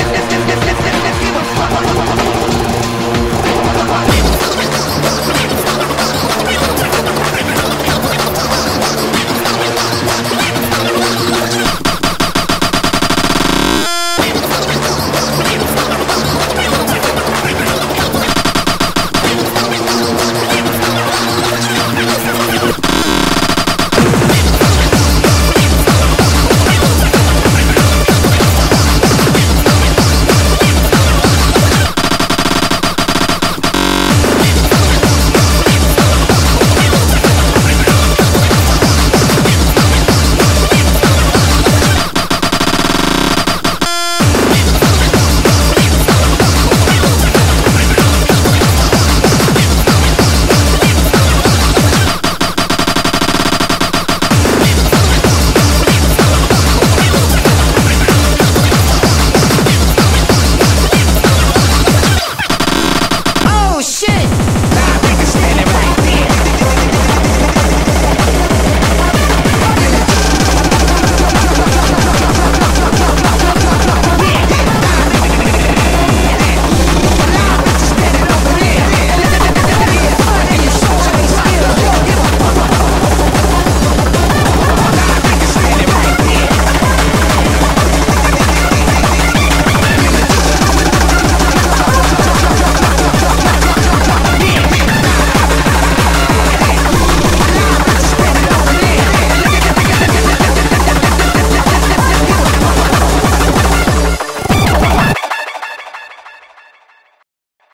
Gracias.